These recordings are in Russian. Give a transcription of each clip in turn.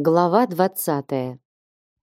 Глава двадцатая.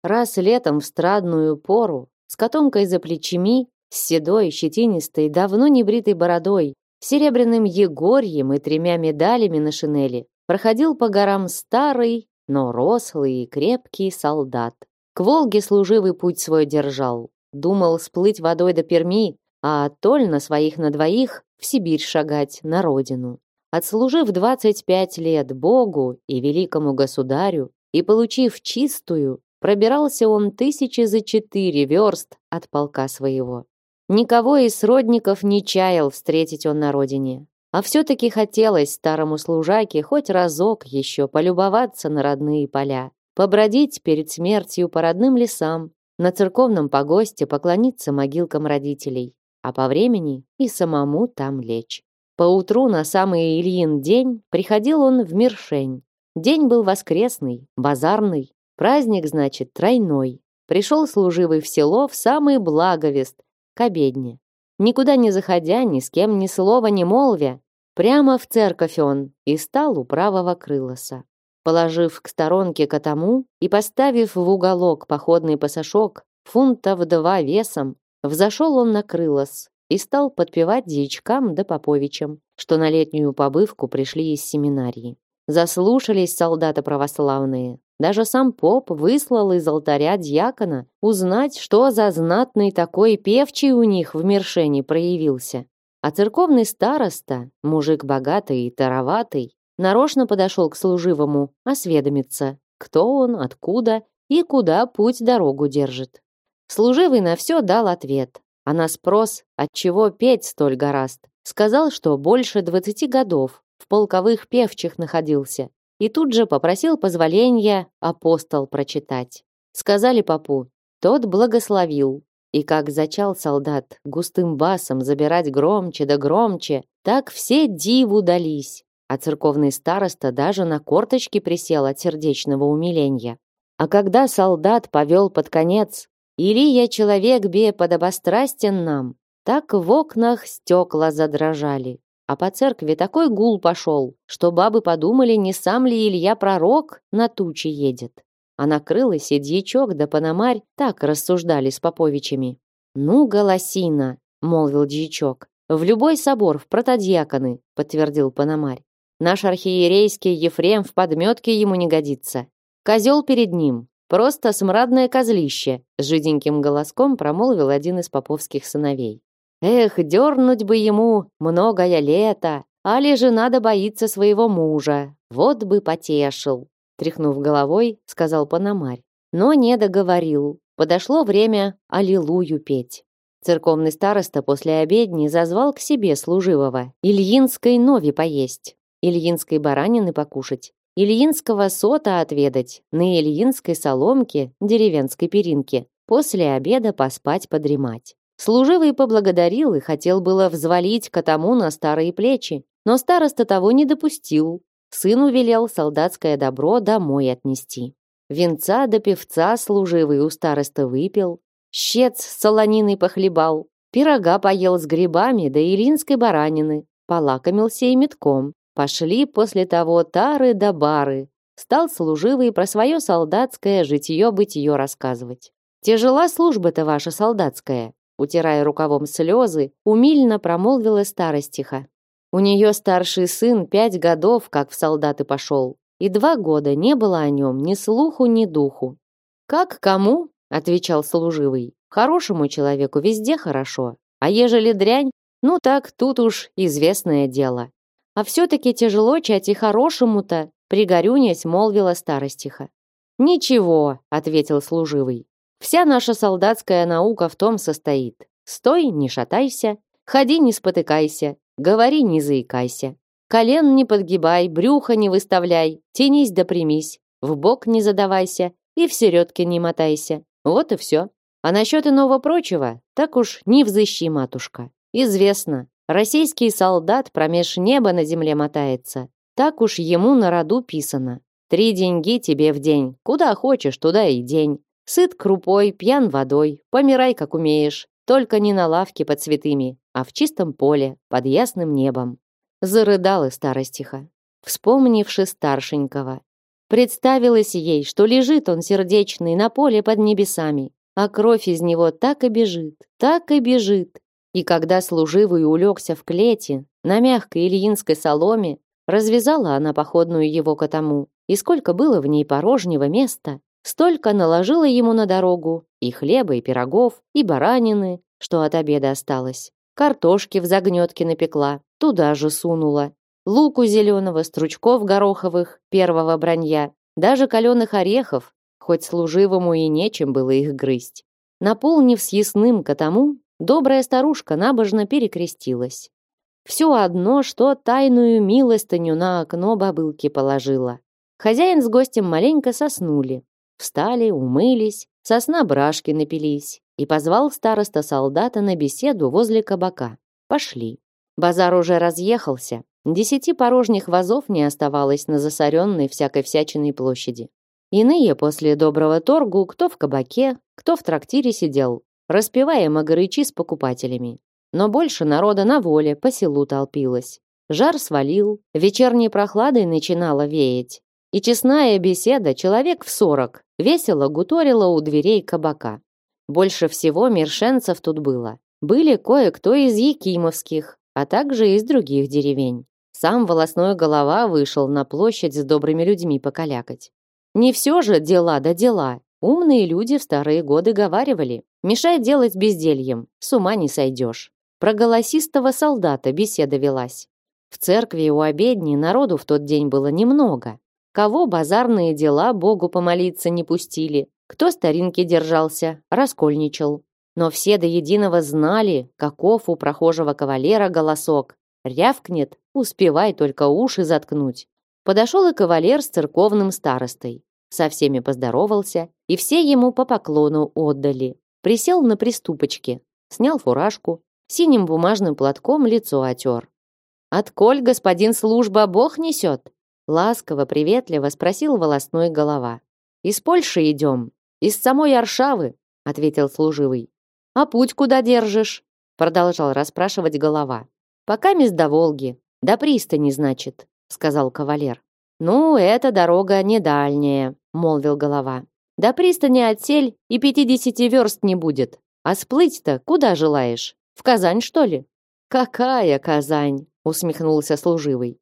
Раз летом в страдную пору, с котомкой за плечами, с седой, щетинистой, давно не бритой бородой, серебряным егорьем и тремя медалями на шинели, проходил по горам старый, но рослый и крепкий солдат. К Волге служивый путь свой держал. Думал сплыть водой до Перми, а Толь на своих на двоих в Сибирь шагать, на родину. Отслужив 25 лет Богу и великому государю и получив чистую, пробирался он тысячи за четыре верст от полка своего. Никого из родников не чаял встретить он на родине. А все-таки хотелось старому служаке хоть разок еще полюбоваться на родные поля, побродить перед смертью по родным лесам, на церковном погосте поклониться могилкам родителей, а по времени и самому там лечь. Поутру на самый Ильин день приходил он в Миршень. День был воскресный, базарный, праздник, значит, тройной. Пришел служивый в село в самый благовест, к обедне. Никуда не заходя, ни с кем ни слова не молвя, прямо в церковь он и стал у правого крылоса. Положив к сторонке котому и поставив в уголок походный пасашок, фунтов два весом, взошел он на крылос и стал подпевать дьячкам да поповичам, что на летнюю побывку пришли из семинарии. Заслушались солдаты православные. Даже сам поп выслал из алтаря дьякона узнать, что за знатный такой певчий у них в Мершене проявился. А церковный староста, мужик богатый и тароватый, нарочно подошел к служивому осведомиться, кто он, откуда и куда путь дорогу держит. Служивый на все дал ответ, а на спрос, отчего петь столь гораст, сказал, что больше двадцати годов в полковых певчих находился, и тут же попросил позволения апостол прочитать. Сказали попу, тот благословил, и как зачал солдат густым басом забирать громче да громче, так все диву дались, а церковный староста даже на корточки присел от сердечного умиления. А когда солдат повел под конец или я человек бе подобострастен нам, так в окнах стекла задрожали. А по церкви такой гул пошел, что бабы подумали, не сам ли Илья пророк на тучи едет. А накрылась и дьячок да пономарь так рассуждали с поповичами. «Ну, голосина!» — молвил дьячок. «В любой собор, в протодьяконы», — подтвердил пономарь. «Наш архиерейский Ефрем в подметке ему не годится. Козел перед ним, Просто смрадное козлище, с жиденьким голоском промолвил один из поповских сыновей. Эх, дернуть бы ему многое лето, али же надо боиться своего мужа. Вот бы потешил. Тряхнув головой, сказал Пономарь. Но не договорил. Подошло время аллилуйю петь. Церковный староста после обедни зазвал к себе служивого Ильинской нови поесть, Ильинской баранины покушать Ильинского сота отведать, на Ильинской соломке, деревенской перинке, после обеда поспать подремать. Служивый поблагодарил и хотел было взвалить котому на старые плечи, но староста того не допустил. Сыну велел солдатское добро домой отнести. Венца до певца служивый у староста выпил, щец с солониной похлебал, пирога поел с грибами да илинской баранины, полакомился и метком. Пошли после того тары да бары. Стал служивый про свое солдатское житье-бытие рассказывать. «Тяжела служба-то ваша солдатская», утирая рукавом слезы, умильно промолвила старостиха. У нее старший сын пять годов, как в солдаты пошел, и два года не было о нем ни слуху, ни духу. «Как кому?» — отвечал служивый. «Хорошему человеку везде хорошо, а ежели дрянь, ну так тут уж известное дело. А все-таки тяжело чать и хорошему-то, пригорюнясь, молвила старостиха. «Ничего», — ответил служивый. «Вся наша солдатская наука в том состоит. Стой, не шатайся, ходи, не спотыкайся, говори, не заикайся. Колен не подгибай, брюхо не выставляй, тянись да примись, в бок не задавайся и в середке не мотайся. Вот и все. А насчет иного прочего, так уж не взыщи, матушка. Известно, Российский солдат промеж неба на земле мотается. Так уж ему на роду писано. Три деньги тебе в день. Куда хочешь, туда и день. Сыт крупой, пьян водой. Помирай, как умеешь. Только не на лавке под цветами, а в чистом поле, под ясным небом. Зарыдала старостиха, вспомнивши старшенького. Представилось ей, что лежит он сердечный на поле под небесами, а кровь из него так и бежит, так и бежит. И когда служивый улегся в клете, на мягкой ильинской соломе, развязала она походную его котому, и сколько было в ней порожнего места, столько наложила ему на дорогу и хлеба, и пирогов, и баранины, что от обеда осталось. Картошки в загнетке напекла, туда же сунула. Луку зеленого, стручков гороховых, первого бранья, даже каленых орехов, хоть служивому и нечем было их грызть. Наполнив съестным котому, добрая старушка набожно перекрестилась. Все одно, что тайную милостыню на окно бабылки положила. Хозяин с гостем маленько соснули. Встали, умылись, сосна брашки напились и позвал староста солдата на беседу возле кабака. Пошли. Базар уже разъехался. Десяти порожних вазов не оставалось на засоренной всякой всячиной площади. Иные после доброго торгу, кто в кабаке, кто в трактире сидел, распевая магарычи с покупателями. Но больше народа на воле по селу толпилось. Жар свалил, вечерней прохладой начинала веять. И честная беседа человек в сорок весело гуторила у дверей кабака. Больше всего мершенцев тут было. Были кое-кто из якимовских, а также из других деревень. Сам волосной голова вышел на площадь с добрыми людьми покалякать. Не все же дела да дела. Умные люди в старые годы говаривали. Мешай делать бездельем, с ума не сойдешь. Про голосистого солдата беседа велась. В церкви у обедни народу в тот день было немного. Кого базарные дела Богу помолиться не пустили, кто старинки держался, раскольничал. Но все до единого знали, каков у прохожего кавалера голосок. Рявкнет, успевай только уши заткнуть. Подошел и кавалер с церковным старостой. Со всеми поздоровался, и все ему по поклону отдали. Присел на приступочке, снял фуражку, синим бумажным платком лицо отер. «Отколь господин служба Бог несет?» Ласково, приветливо спросил волосной голова. «Из Польши идем, из самой Аршавы», ответил служивый. «А путь куда держишь?» продолжал расспрашивать голова. «Пока мисс до Волги, до пристани, значит», сказал кавалер. «Ну, эта дорога не дальняя», молвил голова. «До пристани отсель и пятидесяти верст не будет. А сплыть-то куда желаешь? В Казань, что ли?» «Какая Казань?» усмехнулся служивый.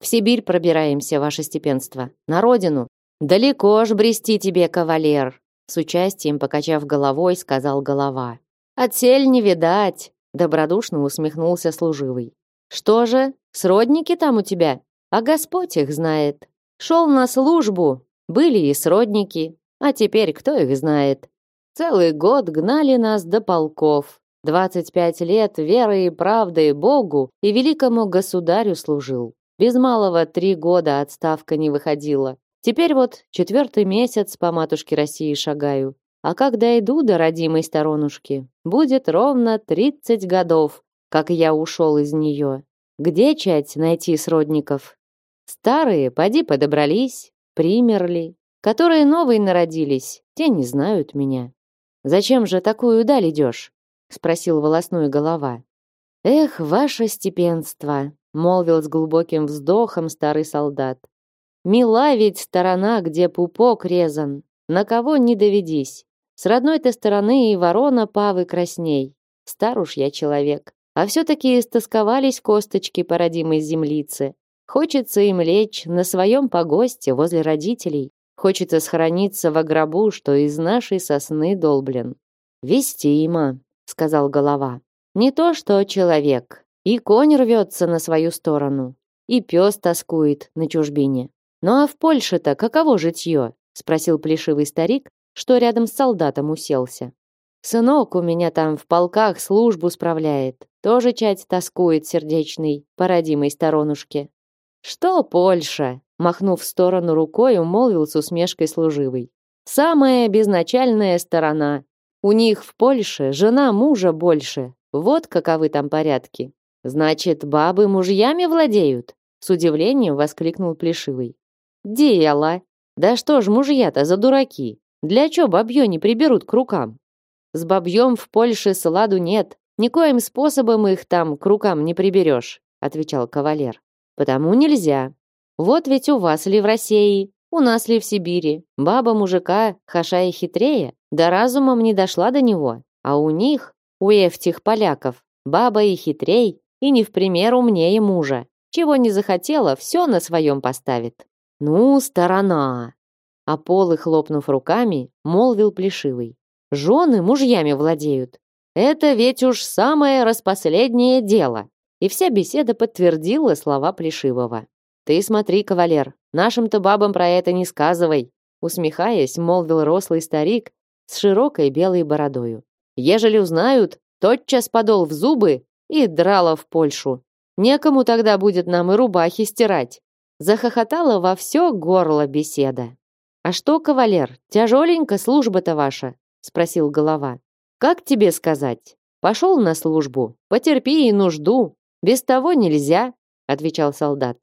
«В Сибирь пробираемся, ваше степенство. На родину. Далеко ж брести тебе, кавалер!» С участием, покачав головой, сказал голова. «Отсель не видать!» Добродушно усмехнулся служивый. «Что же, сродники там у тебя? А Господь их знает. Шел на службу, были и сродники, а теперь кто их знает? Целый год гнали нас до полков. Двадцать пять лет верой и правдой Богу и великому государю служил. Без малого три года отставка не выходила. Теперь вот четвертый месяц по матушке России шагаю. А когда иду до родимой сторонушки, будет ровно тридцать годов, как я ушел из нее. Где чать найти сродников? Старые, поди подобрались, примерли. Которые новые народились, те не знают меня. Зачем же такую даль идешь? Спросил волосной голова. Эх, ваше степенство, молвил с глубоким вздохом старый солдат. Мила ведь сторона, где пупок резан. На кого не доведись. С родной ты стороны и ворона павы красней. Стар уж я человек. А все-таки истосковались косточки по родимой землице. Хочется им лечь на своем погосте возле родителей. Хочется схорониться во гробу, что из нашей сосны долблен. «Вестимо», — сказал голова. «Не то что человек. И конь рвется на свою сторону, и пес тоскует на чужбине. Ну а в Польше-то каково житье?» — спросил плешивый старик, что рядом с солдатом уселся. «Сынок у меня там в полках службу справляет. Тоже чать тоскует сердечный, по родимой сторонушке. «Что Польша?» — махнув в сторону рукой, умолвил с усмешкой служивый. «Самая безначальная сторона. У них в Польше жена мужа больше. Вот каковы там порядки. Значит, бабы мужьями владеют?» С удивлением воскликнул Плешивый. «Дело! Да что ж мужья-то за дураки? Для чё бабьё не приберут к рукам? С бабьем в Польше сладу нет. Никоим способом их там к рукам не приберешь», отвечал кавалер. Потому нельзя. Вот ведь у вас ли в России У нас ли в Сибири? Баба мужика, хаша и хитрее, да разумом не дошла до него. А у них, у этих поляков, баба и хитрей, и не в пример умнее мужа. Чего не захотела, все на своем поставит. Ну, сторона. А полы, хлопнув руками, молвил плешивый. Жены мужьями владеют. Это ведь уж самое распоследнее дело. И вся беседа подтвердила слова Плешивого. «Ты смотри, кавалер, нашим-то бабам про это не сказывай», усмехаясь, молвил рослый старик с широкой белой бородою. «Ежели узнают, тотчас подол в зубы и драла в Польшу. Некому тогда будет нам и рубахи стирать». Захохотала во все горло беседа. «А что, кавалер, тяжеленько служба-то ваша?» спросил голова. «Как тебе сказать? Пошел на службу, потерпи и нужду. Без того нельзя», отвечал солдат.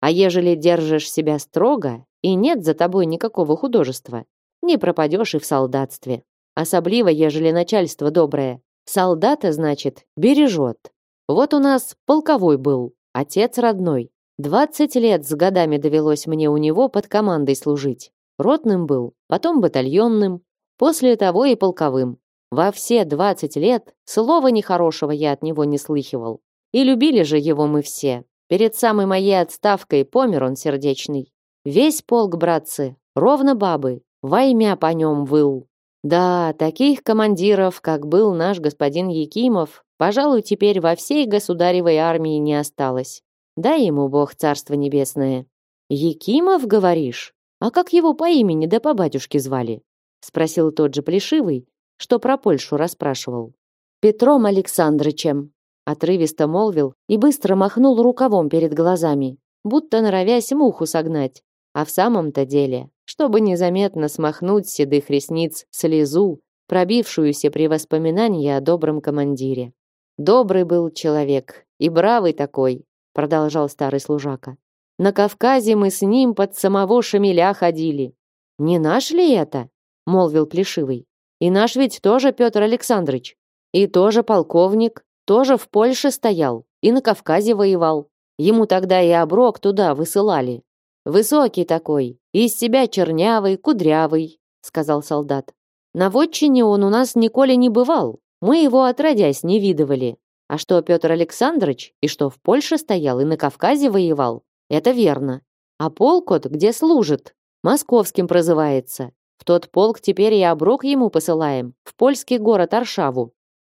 А ежели держишь себя строго, и нет за тобой никакого художества, не пропадешь и в солдатстве. Особливо, ежели начальство доброе. Солдата, значит, бережет. Вот у нас полковой был, отец родной. Двадцать лет с годами довелось мне у него под командой служить. Ротным был, потом батальонным, после того и полковым. Во все двадцать лет слова нехорошего я от него не слыхивал. И любили же его мы все, Перед самой моей отставкой помер он сердечный. Весь полк, братцы, ровно бабы, во имя по нем выл. Да, таких командиров, как был наш господин Якимов, пожалуй, теперь во всей государевой армии не осталось. Дай ему Бог царство небесное. Якимов, говоришь? А как его по имени да по батюшке звали? Спросил тот же Плешивый, что про Польшу расспрашивал. Петром Александрычем, отрывисто молвил и быстро махнул рукавом перед глазами, будто норовясь муху согнать. А в самом-то деле, чтобы незаметно смахнуть седых ресниц слезу, пробившуюся при воспоминании о добром командире. Добрый был человек и бравый такой, продолжал старый служака. На Кавказе мы с ним под самого Шамиля ходили. Не наш ли это? молвил Плешивый. И наш ведь тоже Петр Александрович, и тоже полковник, тоже в Польше стоял и на Кавказе воевал. Ему тогда и оброк туда высылали. Высокий такой, из себя чернявый, кудрявый, сказал солдат. На вотчине он у нас николи не бывал. Мы его отродясь не видывали. А что Петр Александрович и что в Польше стоял и на Кавказе воевал, это верно. А полкот где служит? Московским прозывается. В тот полк теперь и оброк ему посылаем, в польский город Аршаву.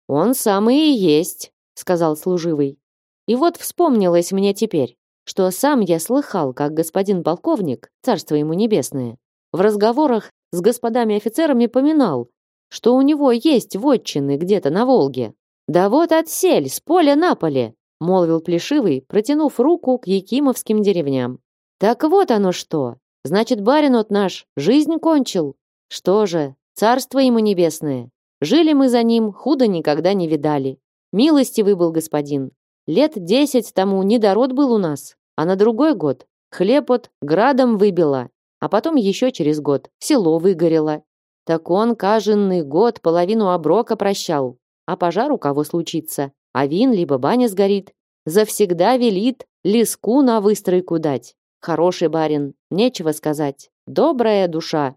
«Он самый и есть», — сказал служивый. И вот вспомнилось мне теперь, что сам я слыхал, как господин полковник, царство ему небесное, в разговорах с господами офицерами поминал, что у него есть вотчины где-то на Волге. «Да вот отсель, с поля на поле», — молвил Плешивый, протянув руку к якимовским деревням. «Так вот оно что! Значит, барин от наш жизнь кончил. Что же, царство ему небесное, Жили мы за ним, худо никогда не видали. Милостивый был господин. Лет десять тому недород был у нас, а на другой год хлеб от градом выбило, а потом еще через год село выгорело. Так он каждый год половину оброка прощал, а пожар у кого случится, а вин либо баня сгорит, завсегда велит леску на выстройку дать. Хороший барин, нечего сказать, добрая душа.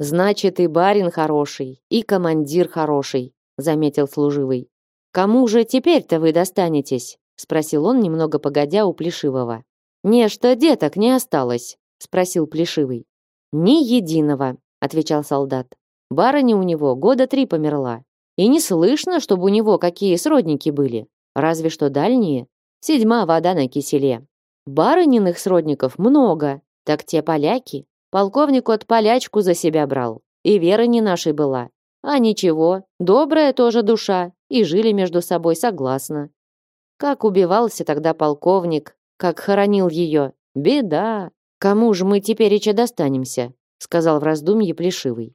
Значит, и барин хороший, и командир хороший, заметил служивый. Кому же теперь-то вы достанетесь? спросил он немного погодя у Плешивого. Не что деток не осталось, спросил Плешивый. Ни единого, отвечал солдат. Барыня у него года три померла. И не слышно, чтобы у него какие сродники были. Разве что дальние. Седьма вода на киселе. Барыниных сродников много, так те поляки. Полковник от полячку за себя брал. И вера не нашей была. А ничего, добрая тоже душа. И жили между собой согласно. Как убивался тогда полковник, как хоронил ее. Беда. Кому же мы теперь еще достанемся? Сказал в раздумье Плешивый.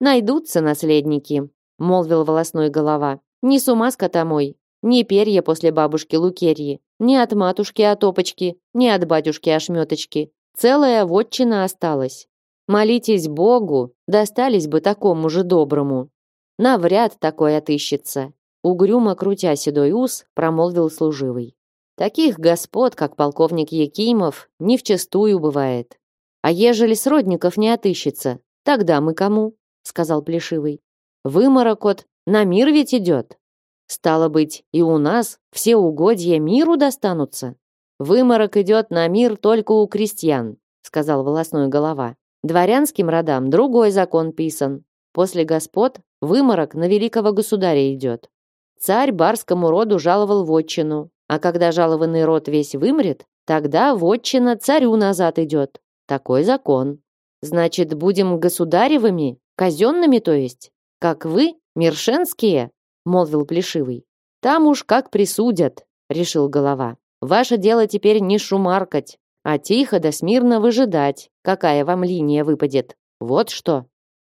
Найдутся наследники, молвил волосной голова. Не с ума скота мой, ни перья после бабушки Лукерьи, ни от матушки Отопочки, ни от батюшки Ошметочки, Целая вотчина осталась. Молитесь Богу, достались бы такому же доброму. Навряд такой отыщется. Угрюмо крутя седой ус, промолвил служивый. Таких господ, как полковник Якимов, не вчастую бывает. А ежели сродников не отыщется, тогда мы кому? сказал Плешивый. Выморок от на мир ведь идет. Стало быть, и у нас все угодья миру достанутся. Выморок идет на мир только у крестьян, сказал волосной голова. Дворянским родам другой закон писан. После господ выморок на великого государя идет. Царь барскому роду жаловал вотчину, а когда жалованный род весь вымрет, тогда вотчина царю назад идет. Такой закон. Значит, будем государевыми, казенными, то есть, как вы, миршенские, молвил Плешивый. Там уж как присудят, решил голова. Ваше дело теперь не шумаркать, а тихо да смирно выжидать, какая вам линия выпадет. Вот что.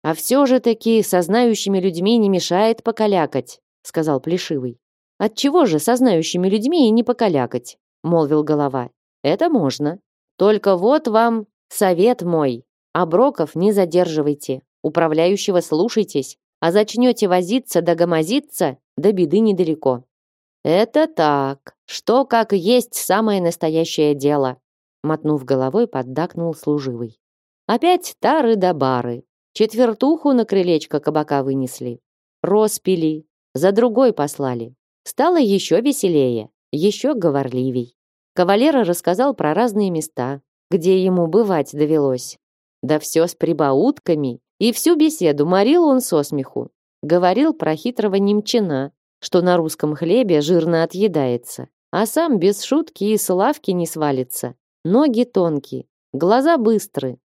А все же таки со знающими людьми не мешает покалякать, сказал Плешивый. Отчего же со знающими людьми и не покалякать, молвил голова. Это можно. Только вот вам совет мой. Оброков не задерживайте, управляющего слушайтесь, а зачнете возиться да гомозиться, до беды недалеко. Это так. Что как есть самое настоящее дело, мотнув головой, поддакнул служивый. Опять тары да бары. Четвертуху на крылечко кабака вынесли. Роспили, за другой послали. Стало еще веселее, еще говорливей. Кавалера рассказал про разные места, где ему бывать довелось. Да все с прибаутками, и всю беседу морил он со смеху. Говорил про хитрого немчина, что на русском хлебе жирно отъедается, а сам без шутки и славки не свалится. Ноги тонкие, глаза быстрые,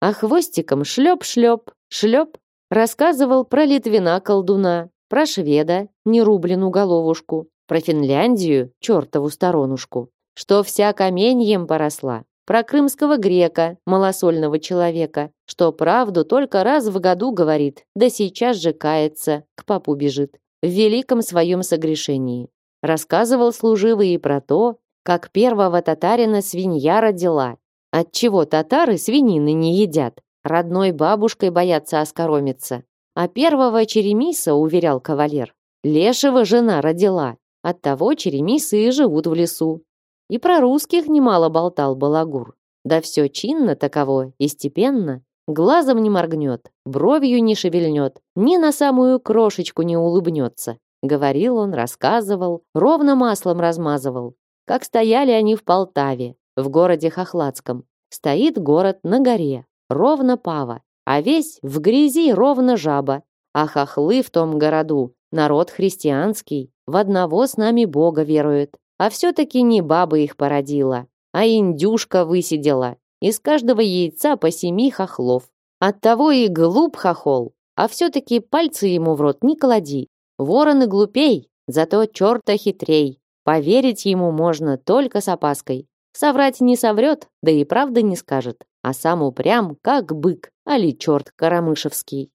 а хвостиком шлеп-шлеп, шлеп. Рассказывал про Литвина-колдуна, про шведа, нерублену головушку, про Финляндию, чертову сторонушку, что вся каменьем поросла, про крымского грека, малосольного человека, что правду только раз в году говорит, да сейчас же кается, к папу бежит, в великом своем согрешении. Рассказывал служивый и про то, как первого татарина свинья родила. Отчего татары свинины не едят, родной бабушкой боятся оскоромиться. А первого черемиса, уверял кавалер, лешего жена родила. Оттого черемисы и живут в лесу, и про русских немало болтал балагур. Да все чинно таково и степенно. Глазом не моргнет, бровью не шевельнет, ни на самую крошечку не улыбнется. Говорил он, рассказывал, ровно маслом размазывал. Как стояли они в Полтаве, в городе Хохладском. Стоит город на горе, ровно пава, а весь в грязи ровно жаба. А хохлы в том городу, народ христианский, в одного с нами Бога верует. А все-таки не баба их породила, а индюшка высидела. Из каждого яйца по семи хохлов. Оттого и глуп хохол, а все-таки пальцы ему в рот не клади. Ворон и глупей, зато черта хитрей. Поверить ему можно только с опаской. Соврать не соврет, да и правда не скажет. А сам упрям, как бык, али черт карамышевский.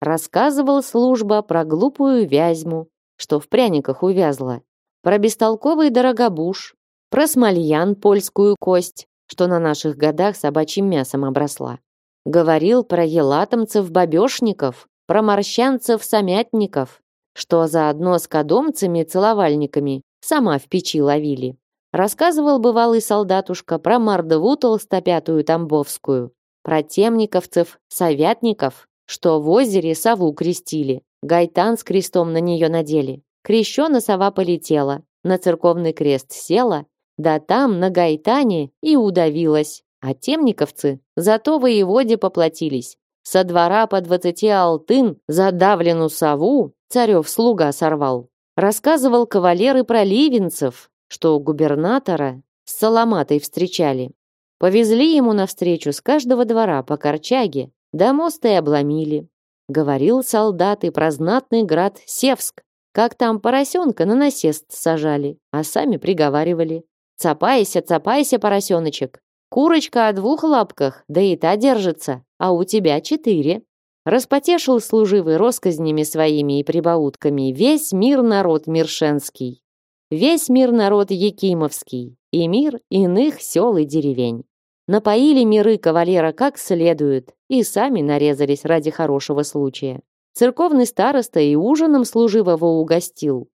Рассказывал служба про глупую вязьму, что в пряниках увязла, про бестолковый дорогобуш, про смольян польскую кость, что на наших годах собачьим мясом обросла. Говорил про елатомцев-бабешников, про морщанцев-самятников, что заодно с кодомцами-целовальниками сама в печи ловили. Рассказывал бывалый солдатушка про мордову толстопятую тамбовскую, про темниковцев-советников, что в озере сову крестили, гайтан с крестом на нее надели, Крещена сова полетела, на церковный крест села, да там, на гайтане, и удавилась. А темниковцы зато воеводе поплатились. Со двора по двадцати алтын задавлену сову царев слуга сорвал. Рассказывал кавалеры про ливенцев, что у губернатора с Соломатой встречали. Повезли ему навстречу с каждого двора по корчаге, да моста и обломили. Говорил солдат и про знатный град Севск, как там поросенка на насест сажали, а сами приговаривали. «Цапайся, цапайся, поросеночек! Курочка о двух лапках, да и та держится, а у тебя четыре!» Распотешил служивый росказнями своими и прибаутками весь мир народ миршенский, весь мир народ Якимовский и мир иных сел и деревень. Напоили миры кавалера как следует и сами нарезались ради хорошего случая. Церковный староста и ужином служивого угостил.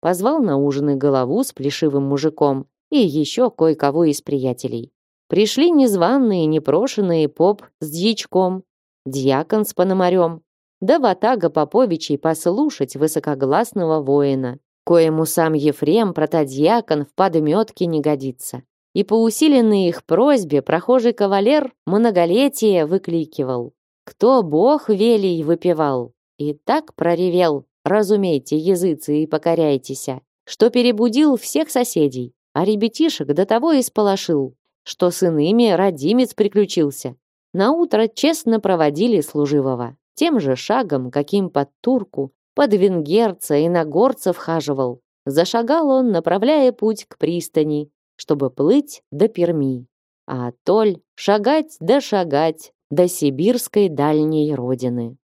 Позвал на ужин и голову с плешивым мужиком и еще кое-кого из приятелей. Пришли незваные, непрошенные поп с дьячком, дьякон с пономарем, да ватага Поповичей послушать высокогласного воина, коему сам Ефрем, протодьякон, в подметке не годится. И по усиленной их просьбе прохожий кавалер многолетие выкликивал. Кто бог велий выпивал, и так проревел, разумейте, языцы, и покоряйтеся, что перебудил всех соседей, а ребятишек до того исполошил, что с иными родимец приключился. На утро честно проводили служивого, тем же шагом, каким под турку, под венгерца и на горца вхаживал. Зашагал он, направляя путь к пристани, чтобы плыть до Перми. А Толь шагать да шагать до сибирской дальней родины.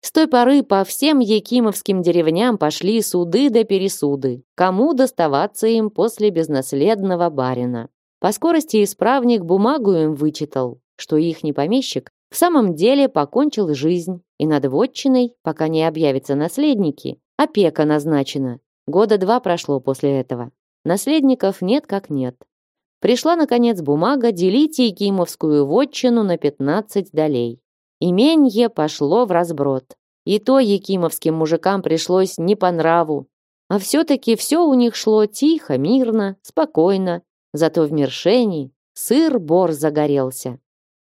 С той поры по всем якимовским деревням пошли суды да пересуды, кому доставаться им после безнаследного барина. По скорости исправник бумагу им вычитал, что ихний помещик в самом деле покончил жизнь, и над вотчиной, пока не объявятся наследники, опека назначена. Года два прошло после этого. Наследников нет как нет. Пришла, наконец, бумага делить Якимовскую вотчину на 15 долей. Именье пошло в разброд. И то якимовским мужикам пришлось не по нраву. А все-таки все у них шло тихо, мирно, спокойно. Зато в Мершении сыр-бор загорелся.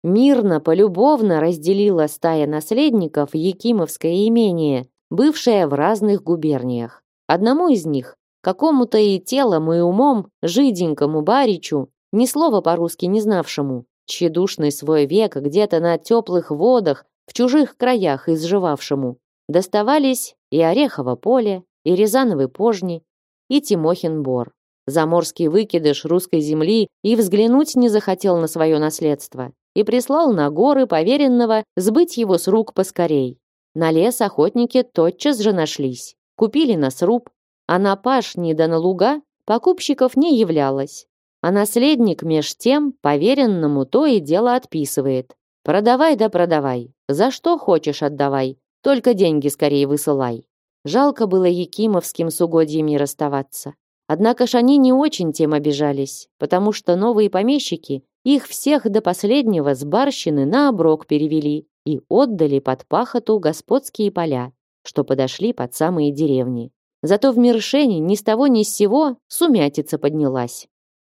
Мирно, полюбовно разделила стая наследников Якимовское имение, бывшее в разных губерниях. Одному из них, какому-то и телом, и умом, жиденькому баричу, ни слова по-русски не знавшему, тщедушный свой век где-то на теплых водах, в чужих краях изживавшему, доставались и Орехово поле, и Рязановы пожни, и Тимохин бор. Заморский выкидыш русской земли и взглянуть не захотел на свое наследство и прислал на горы поверенного сбыть его с рук поскорей. На лес охотники тотчас же нашлись, купили на сруб, а на пашни да на луга покупщиков не являлось. А наследник меж тем поверенному то и дело отписывает. Продавай да продавай, за что хочешь отдавай, только деньги скорее высылай. Жалко было Якимовским с угодьями расставаться. Однако ж они не очень тем обижались, потому что новые помещики их всех до последнего с барщины на оброк перевели и отдали под пахоту господские поля, что подошли под самые деревни. Зато в Миршене ни с того ни с сего сумятица поднялась.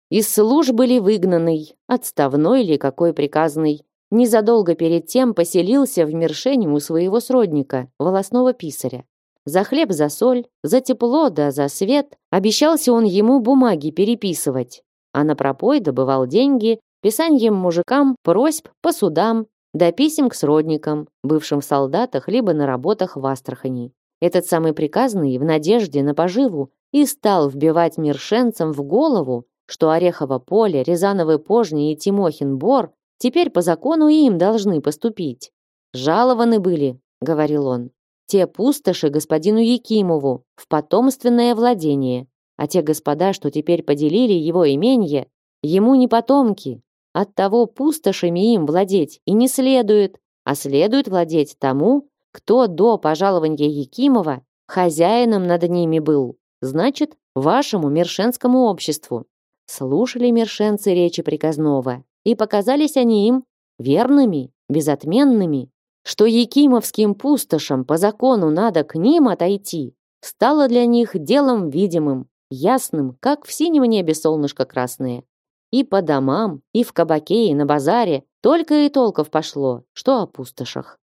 Из службы ли выгнанный, отставной ли какой приказный, незадолго перед тем поселился в Миршене у своего сродника, волосного писаря. За хлеб, за соль, за тепло да за свет обещался он ему бумаги переписывать, а на пропой добывал деньги писанием мужикам просьб по судам, да писем к сродникам, бывшим в солдатах либо на работах в Астрахани. Этот самый приказный в надежде на поживу и стал вбивать миршенцам в голову, что Орехово поле, Рязановы пожни и Тимохин бор теперь по закону им должны поступить. «Жалованы были», — говорил он, «те пустоши господину Якимову в потомственное владение, а те господа, что теперь поделили его именье, ему не потомки, Оттого пустошами им владеть и не следует, а следует владеть тому, кто до пожалования Якимова хозяином над ними был, значит, вашему мершенскому обществу. Слушали мершенцы речи приказного, и показались они им верными, безотменными, что якимовским пустошам по закону надо к ним отойти, стало для них делом видимым, ясным, как в синем небе солнышко красное. И по домам, и в кабаке, и на базаре только и толков пошло, что о пустошах.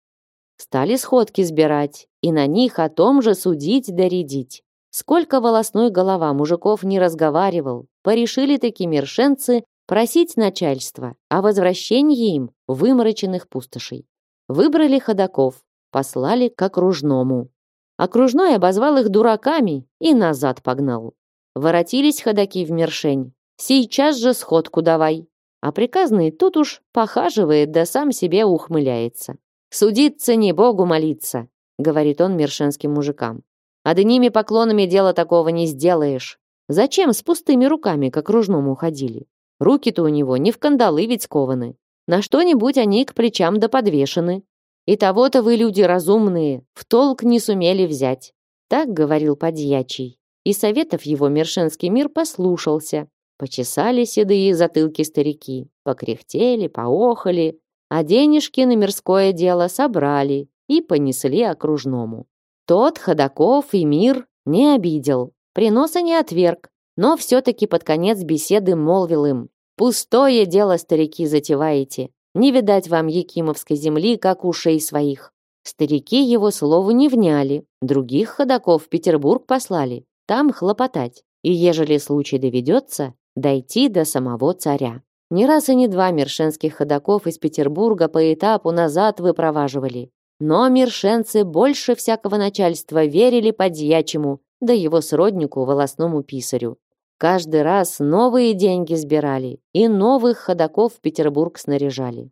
Стали сходки сбирать, и на них о том же судить да рядить. Сколько волосной голова мужиков не разговаривал, порешили таки мершенцы просить начальства о возвращении им вымороченных пустошей. Выбрали ходаков, послали к окружному. Окружной обозвал их дураками и назад погнал. Воротились ходаки в Мершень, Сейчас же сходку давай. А приказный тут уж похаживает, да сам себе ухмыляется. Судиться не Богу молиться, говорит он мершенским мужикам. Одними поклонами дело такого не сделаешь. Зачем с пустыми руками к окружному ходили? Руки-то у него не в кандалы ведь скованы. На что-нибудь они к плечам да подвешены. И того-то вы люди разумные, в толк не сумели взять. Так говорил подьячий. И советов его мершенский мир послушался, Почесали седые затылки старики, покряхтели, поохали, а денежки на мирское дело собрали и понесли окружному. Тот Ходаков и мир не обидел, приноса не отверг, но все-таки под конец беседы молвил им. «Пустое дело, старики, затеваете. Не видать вам Якимовской земли, как ушей своих». Старики его слову не вняли, других ходаков в Петербург послали, там хлопотать. И ежели случай доведется, дойти до самого царя. Не раз и не два мершенских ходаков из Петербурга по этапу назад выпроваживали. Но мершенцы больше всякого начальства верили подьячему, да его сроднику, волосному писарю. Каждый раз новые деньги сбирали и новых ходаков в Петербург снаряжали.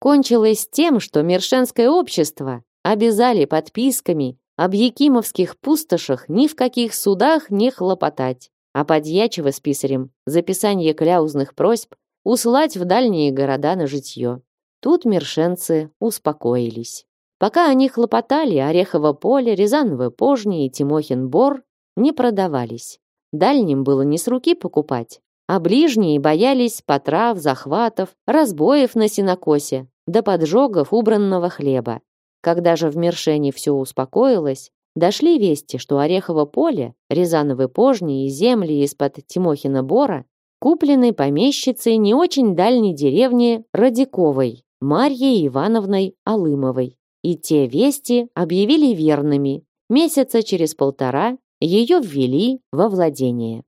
Кончилось тем, что Мершенское общество обязали подписками об Якимовских пустошах ни в каких судах не хлопотать, а подьячего с писарем записание кляузных просьб услать в дальние города на житье. Тут мершенцы успокоились. Пока они хлопотали, Орехово поле, Рязаново пожни и Тимохин бор не продавались. Дальним было не с руки покупать, а ближние боялись потрав, захватов, разбоев на синокосе, да поджогов убранного хлеба. Когда же в Мершене все успокоилось, дошли вести, что Орехово поле, Рязановы пожни и земли из-под Тимохина бора куплены помещицей не очень дальней деревни Радиковой, Марьей Ивановной Алымовой. И те вести объявили верными. Месяца через полтора ее ввели во владение.